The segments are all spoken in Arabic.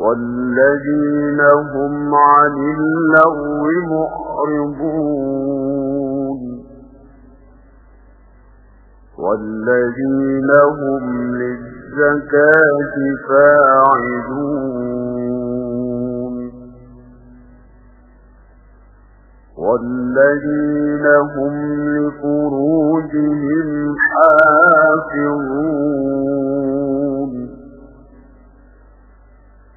والذين هم عن اللغو معرضون. والذين هم للزكاة فاعلون. والذين هم لفروجهم حافظون.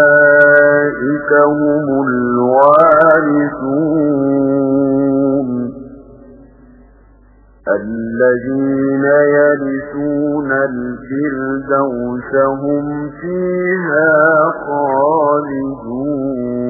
أولئك هم الوارثون. الذين يرثون الفردوس هم فيها خالدون.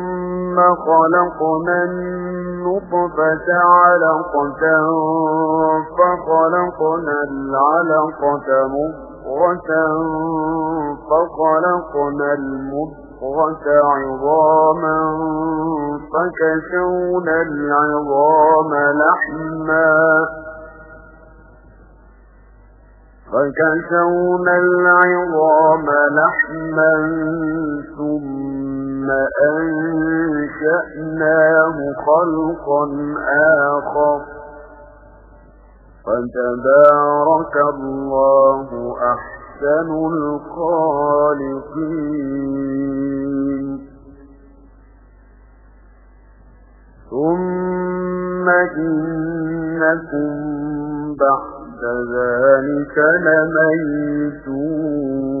خلقنا النطفة علقة فخلقنا العلقة مضغة فخلقنا المضغة عظاما فكسونا العظام لحما فكسونا العظام لحما ثم أنشأناه خلقا آخر. فتبارك الله أحسن الخالقين. ثم إنكم بعد ذلك لميتون.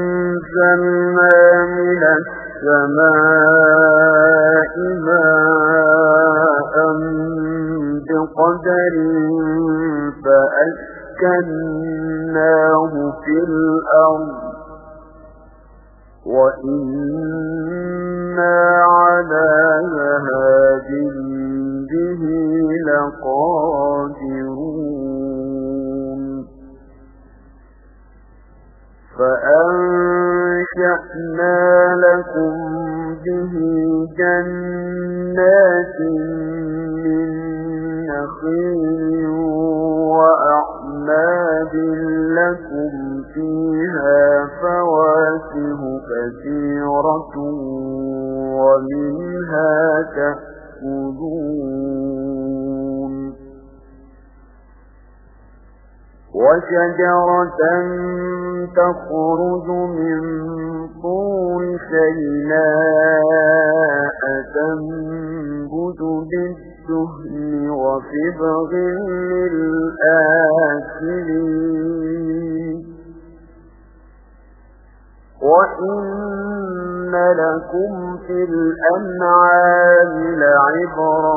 وأنزلنا من السماء ماء بقدر فأسكناه وفبغ للآكلين وإن لكم في الأنعام لعبرة.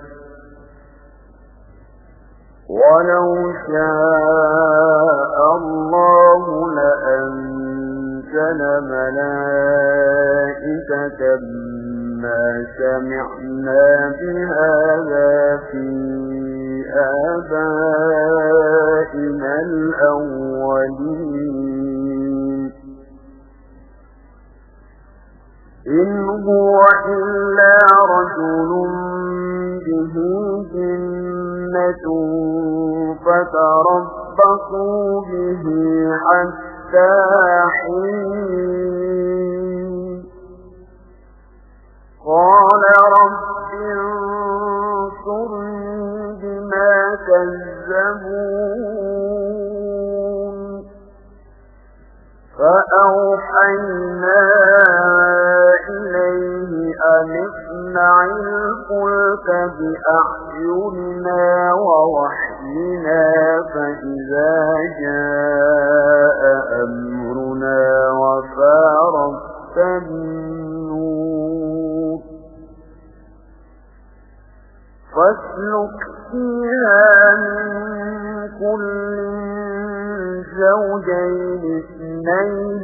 ولو شاء الله لأنزل ملائكة ما سمعنا بهذا في آبائنا الأولين. إن هو إلا رجل به فتربصوا به حتى حين. قال رب انصرني بما كذبون. فأوحينا إليه أن اصنع الفلك بأعيننا ووحينا فإذا جاء أمرنا وفارت النور فاسلك فيها من كل زوجين اثنين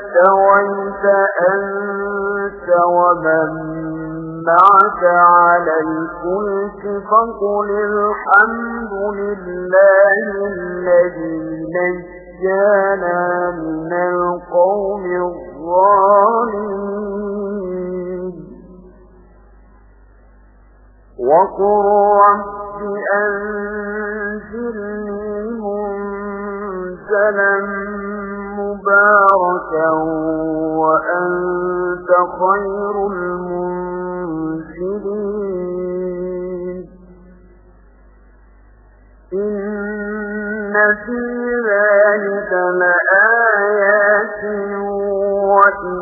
استويت أنت ومن معك على الفلك فقل الحمد لله الذي نجانا من القوم الظالمين وقل رب أنزلني منزلا مباركا وأنت خير المنزلين. إن في ذلك لآيات وإن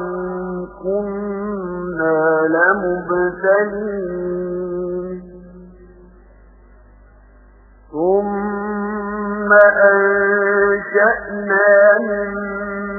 كنا لمبتلين. ثم أنشأنا من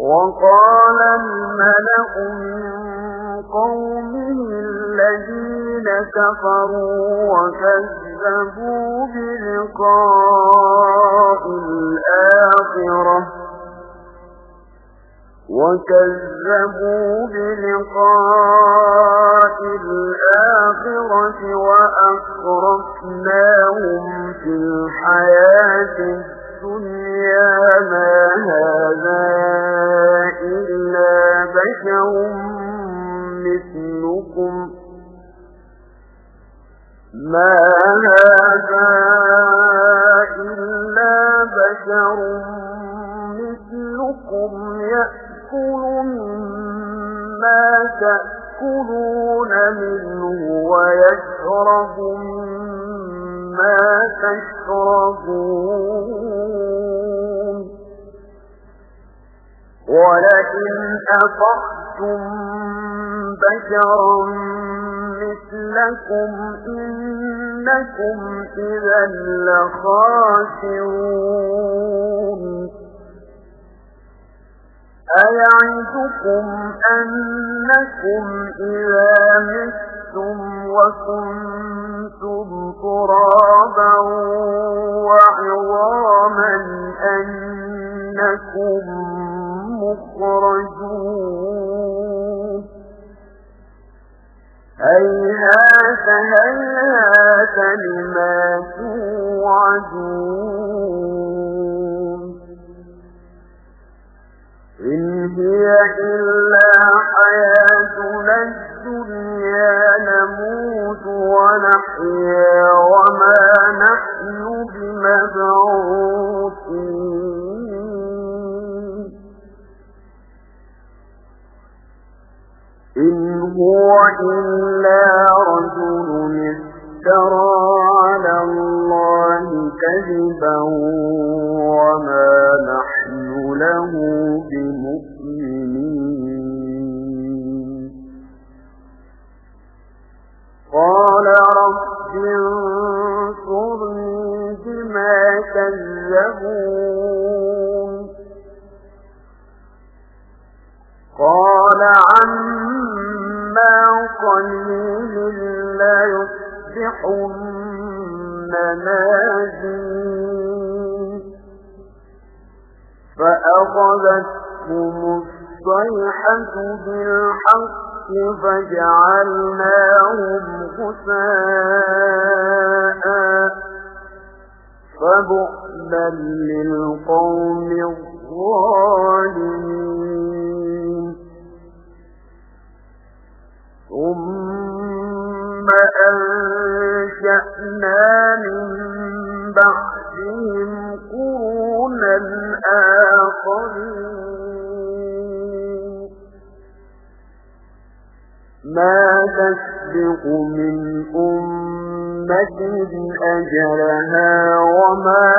وقال الملأ من قومه الذين كفروا وكذبوا بلقاء الآخرة وكذبوا بلقاء الآخرة وأخرفناهم في الحياة الدنيا ما هذا إلا بشر مثلكم. ما هذا إلا بشر مثلكم. يأكل مما تأكلون منه ويشرب مما تشربون. ولئن أطعتم بشرا مثلكم إنكم إذا لخاسرون. أيعدكم أنكم إذا متم وكنتم ترابا وعظاما أنكم مخرجون هيهات هيهات لما توعدون إن هي إلا حياتنا الدنيا نموت ونحيا وما نحن بمبعوثين. إن هو إلا رجل افترى على الله كذبا وما نحن له بمؤمنين قال رب انصرني بما كذبون. قال عما قليل لا يصبحن نادين فأخذتهم الصيحة بالحق فجعلناهم غساء فبعدا للقوم الظالمين. ثم أنشأنا من بعدهم قرونا آخرين. ما تسبق من أمة أجلها وما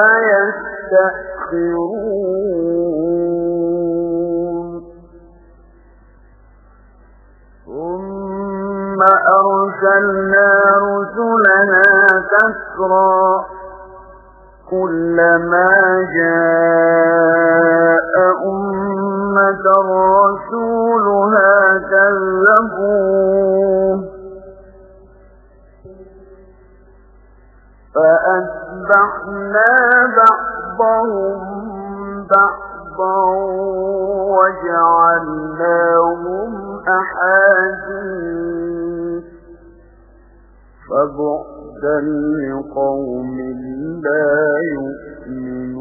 يستأخرون. ثم أرسلنا رسلنا تسرا كلما جاء أمة رسولها كذبوه فأتبعنا بعضهم بعضا وجعلناهم أحاديث. فبعدا لقوم لا يؤمنون.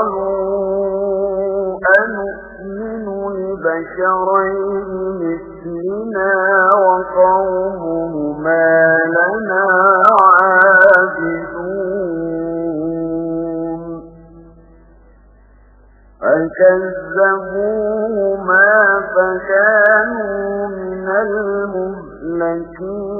فقالوا أنؤمن لبشرين مثلنا وقومهما لنا عابدون. فكذبوهما فكانوا من المهلكين.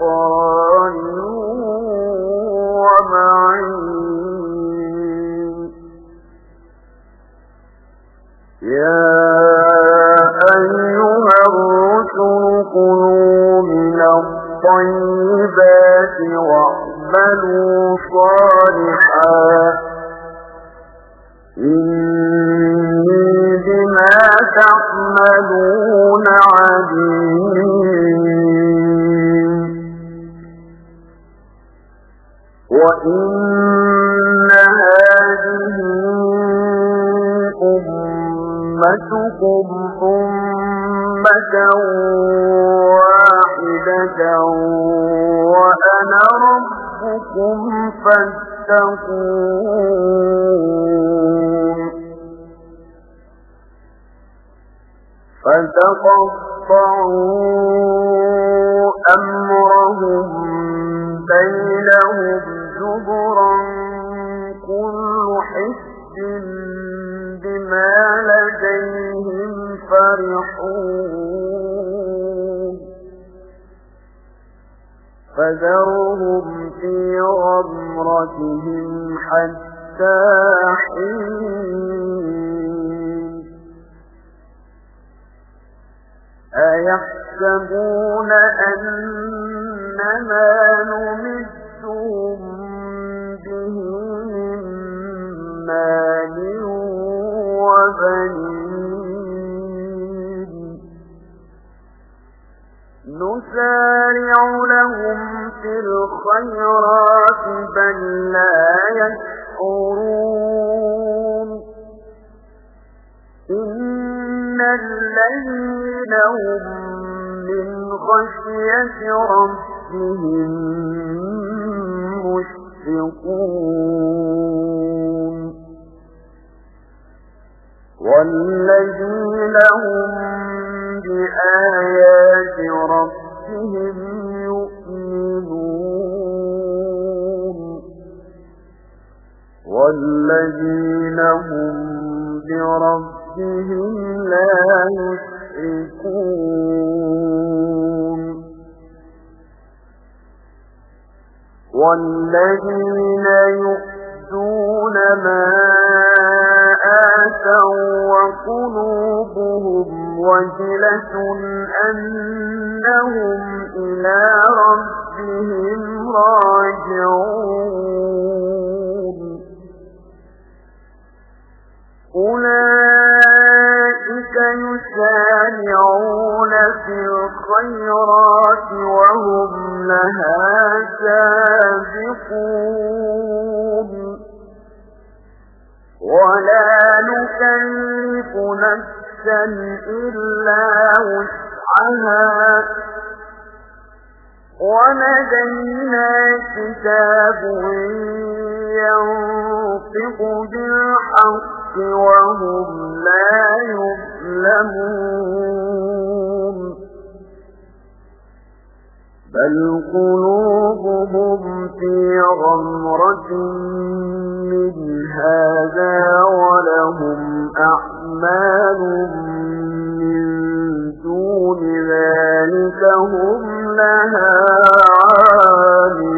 قرار ومعين. فرحون فذرهم في غمرتهم حتى حين. أيحسبون أنما نمدهم به من مال وبنين؟ نسارع لهم في الخيرات بل لا يشعرون إن الذين هم من خشية ربهم مشفقون والذين هم بآيات ربهم ينطق بالحق وهم لا يظلمون. بل قلوبهم في غمرة من هذا ولهم أعمال من دون ذلك هم لها عاملون.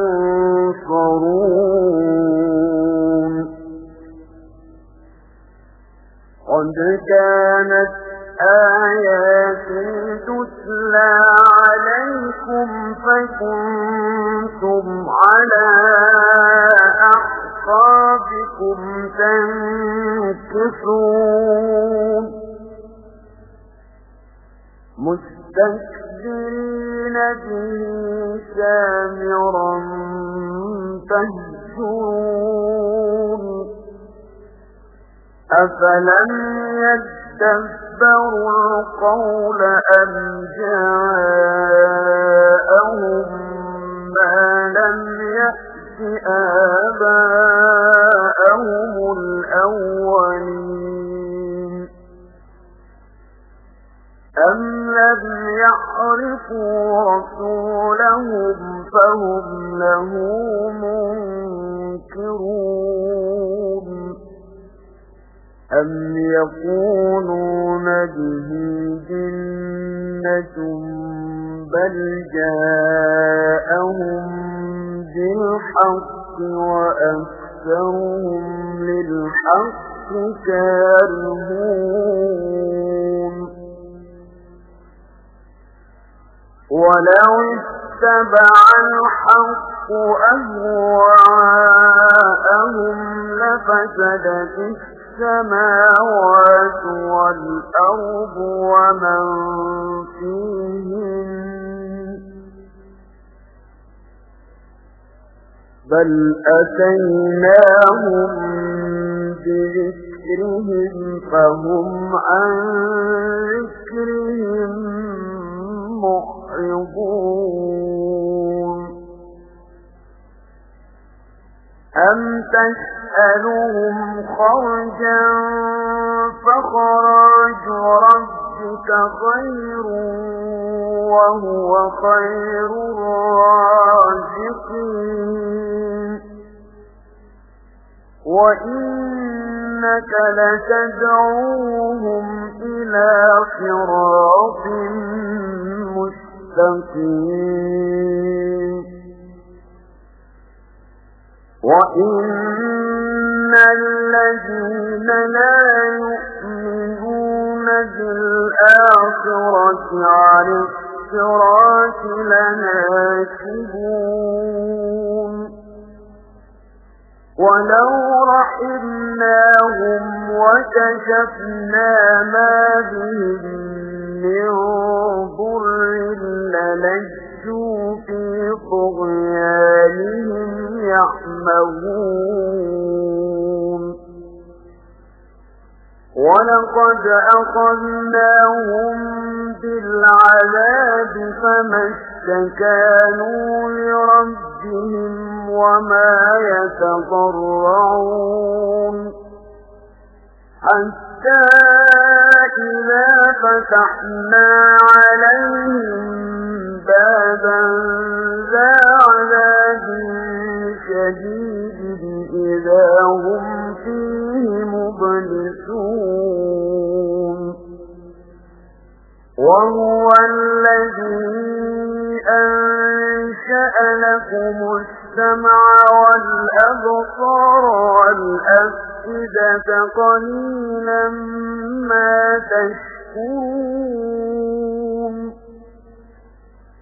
قد كانت آيات تتلى عليكم فكنتم على أحقابكم تنكسون مستكبرين به سامرا تهجرون أفلم يدبروا القول أم جاءهم ما لم يأت آباءهم الأولين أم لم يعرفوا رسولهم فهم له منكرون أم يقولون به جنة بل جاءهم بالحق وأكثرهم للحق كارهون ولو اتبع الحق أهواءهم لفسدت السماوات والأرض ومن فيهن بل أتيناهم بذكرهم فهم عن ذكرهم معرضون. أم تسألهم خرجا فخراج ربك خير وهو خير الرازقين وإنك لتدعوهم إلى صراط مستقيم وإن الذين لا يؤمنون بالآخرة عن الصراط لناكبون ولو رحمناهم وكشفنا ما بهم من ضر في طغيانهم يعمهون ولقد أخذناهم بالعذاب فما استكانوا لربهم وما يتضرعون. حتى إذا فتحنا عليهم بابا ذا عذاب شديد إذا هم فيه مبلسون. وهو الذي أنشأ لكم السمع والأبصار والأفئدة قليلا ما تشكرون.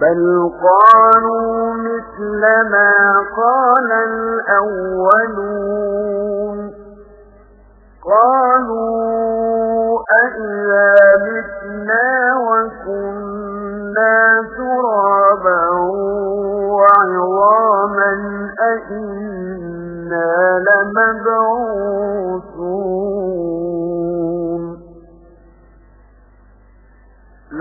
بل قالوا مثل ما قال الأولون قالوا أئذا متنا وكنا ترابا وعظاما إنا لمبعوثون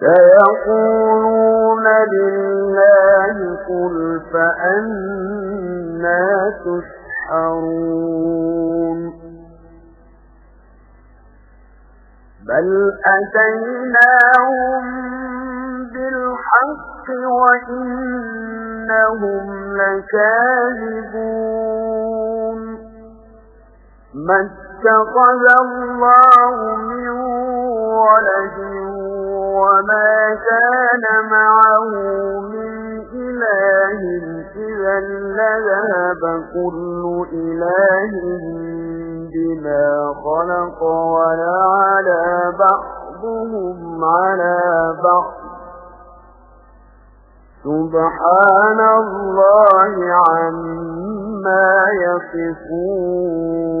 سيقولون لله قل فأنا تسحرون. بل أتيناهم بالحق وإنهم لكاذبون. ما اتخذ الله من ولد وما كان معه من إله إذا لذهب كل إله بما خلق ولعلى بعضهم على بعض سبحان الله عما يصفون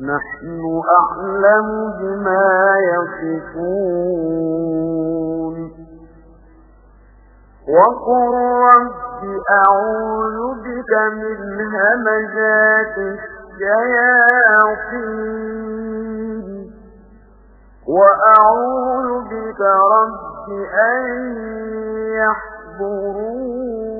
نحن أعلم بما يصفون. وقل رب أعوذ بك من همجات الشياطين. وأعوذ بك رب أن يحضرون.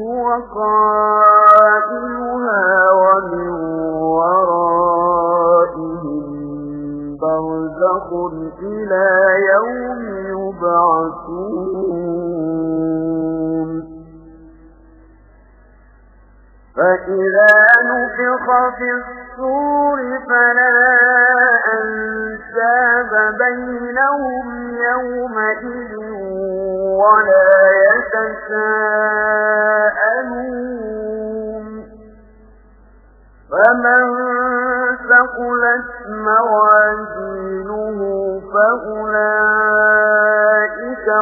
هو قائلها ومن ورائهم برزخ إلى يوم يبعثون. فإذا نفخ في الصور فلا أنساب بينهم يومئذ ولا يتساءلون. فمن ثقلت موازينه فأولئك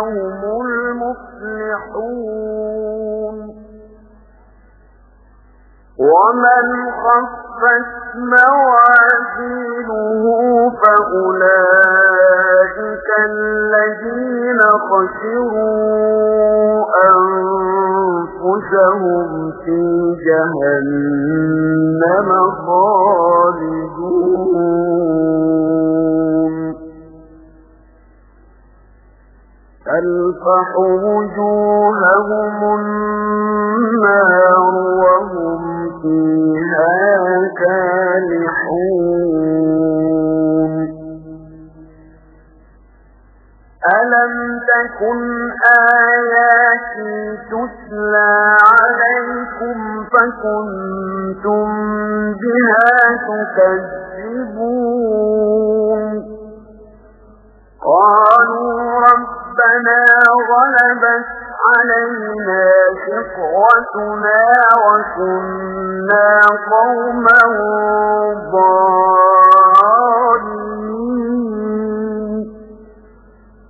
هم المفلحون. ومن خفت موازينه فأولئك خسروا أنفسهم في جهنم خالدون. تلفح وجوههم النار وهم فيها كالحون. ألم تكن آياتي تتلى عليكم فكنتم بها تكذبون. قالوا ربنا غلبت علينا شقوتنا وكنا قوما ضالين.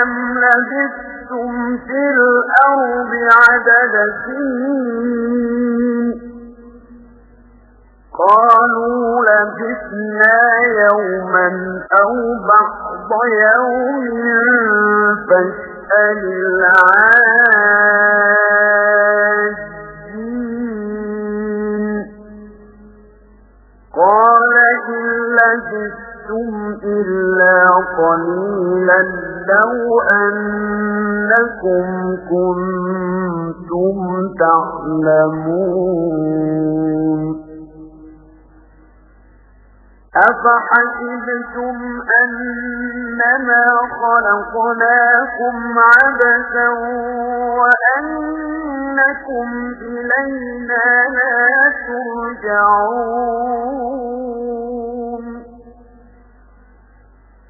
كم لبثتم في الأرض عدد سنين قالوا لبثنا يوما أو بعض يوم فاسأل العادين قال إن لبثتم إلا قليلا لو أنكم كنتم تعلمون أفحسبتم أنما خلقناكم عبثا وأنكم إلينا لا ترجعون